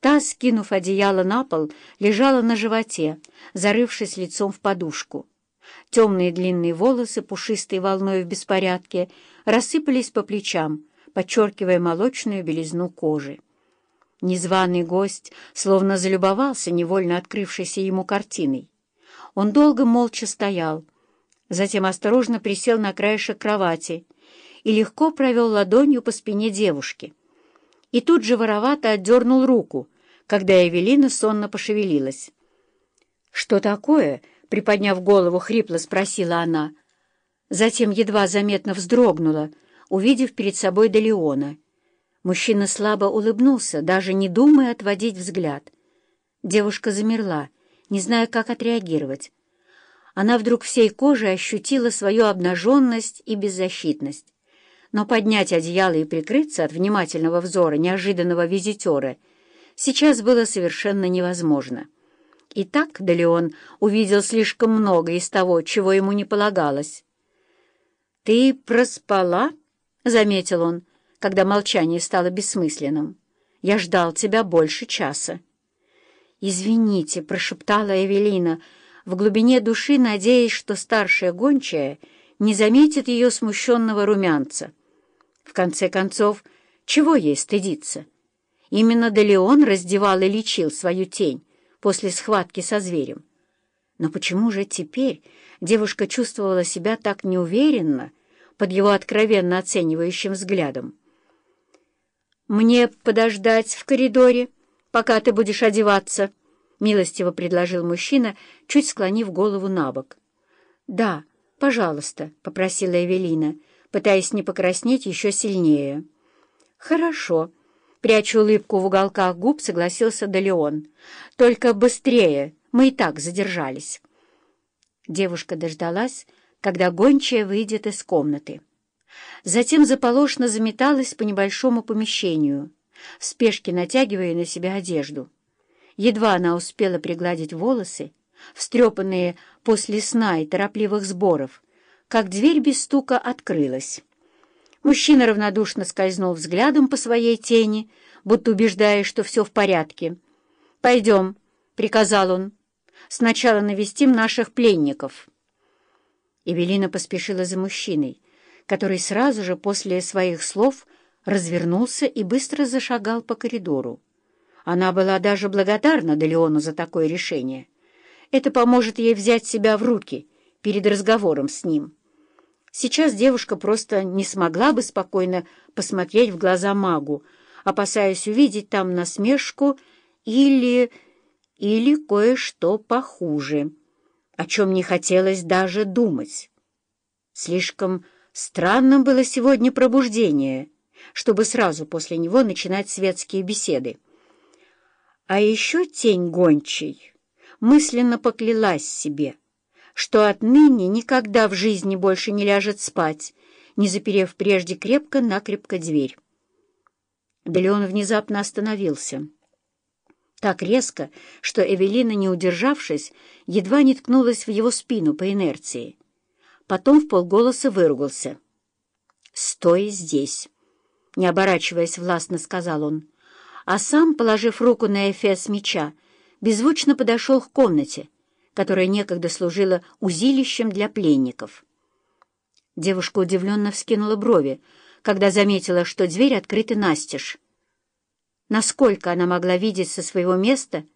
Та, скинув одеяло на пол, лежала на животе, зарывшись лицом в подушку. Темные длинные волосы, пушистые волной в беспорядке, рассыпались по плечам, подчеркивая молочную белизну кожи. Незваный гость словно залюбовался невольно открывшейся ему картиной. Он долго молча стоял, затем осторожно присел на краешек кровати и легко провел ладонью по спине девушки. И тут же воровато отдернул руку, когда Эвелина сонно пошевелилась. «Что такое?» — приподняв голову, хрипло спросила она. Затем едва заметно вздрогнула, увидев перед собой Делеона — Мужчина слабо улыбнулся, даже не думая отводить взгляд. Девушка замерла, не зная, как отреагировать. Она вдруг всей кожей ощутила свою обнаженность и беззащитность. Но поднять одеяло и прикрыться от внимательного взора неожиданного визитера сейчас было совершенно невозможно. И так Делеон увидел слишком много из того, чего ему не полагалось. «Ты проспала?» — заметил он когда молчание стало бессмысленным. «Я ждал тебя больше часа». «Извините», — прошептала Эвелина, в глубине души надеясь, что старшая гончая не заметит ее смущенного румянца. В конце концов, чего ей стыдиться? Именно Делеон раздевал и лечил свою тень после схватки со зверем. Но почему же теперь девушка чувствовала себя так неуверенно под его откровенно оценивающим взглядом? «Мне подождать в коридоре, пока ты будешь одеваться?» — милостиво предложил мужчина, чуть склонив голову на бок. «Да, пожалуйста», — попросила Эвелина, пытаясь не покраснеть еще сильнее. «Хорошо», — пряча улыбку в уголках губ, согласился Далеон. «Только быстрее, мы и так задержались». Девушка дождалась, когда гончая выйдет из комнаты. Затем заполошно заметалась по небольшому помещению, в спешке натягивая на себя одежду. Едва она успела пригладить волосы, встрепанные после сна и торопливых сборов, как дверь без стука открылась. Мужчина равнодушно скользнул взглядом по своей тени, будто убеждая, что все в порядке. «Пойдем», — приказал он, — «сначала навестим наших пленников». Эвелина поспешила за мужчиной, который сразу же после своих слов развернулся и быстро зашагал по коридору. Она была даже благодарна Делеону за такое решение. Это поможет ей взять себя в руки перед разговором с ним. Сейчас девушка просто не смогла бы спокойно посмотреть в глаза магу, опасаясь увидеть там насмешку или... или кое-что похуже, о чем не хотелось даже думать. Слишком Странным было сегодня пробуждение, чтобы сразу после него начинать светские беседы. А еще тень гончей мысленно поклялась себе, что отныне никогда в жизни больше не ляжет спать, не заперев прежде крепко-накрепко дверь. Да внезапно остановился. Так резко, что Эвелина, не удержавшись, едва не ткнулась в его спину по инерции. Потом в полголоса выругался. «Стой здесь!» — не оборачиваясь властно, сказал он. А сам, положив руку на эфес меча, беззвучно подошел к комнате, которая некогда служила узилищем для пленников. Девушка удивленно вскинула брови, когда заметила, что дверь открыта настежь. Насколько она могла видеть со своего места —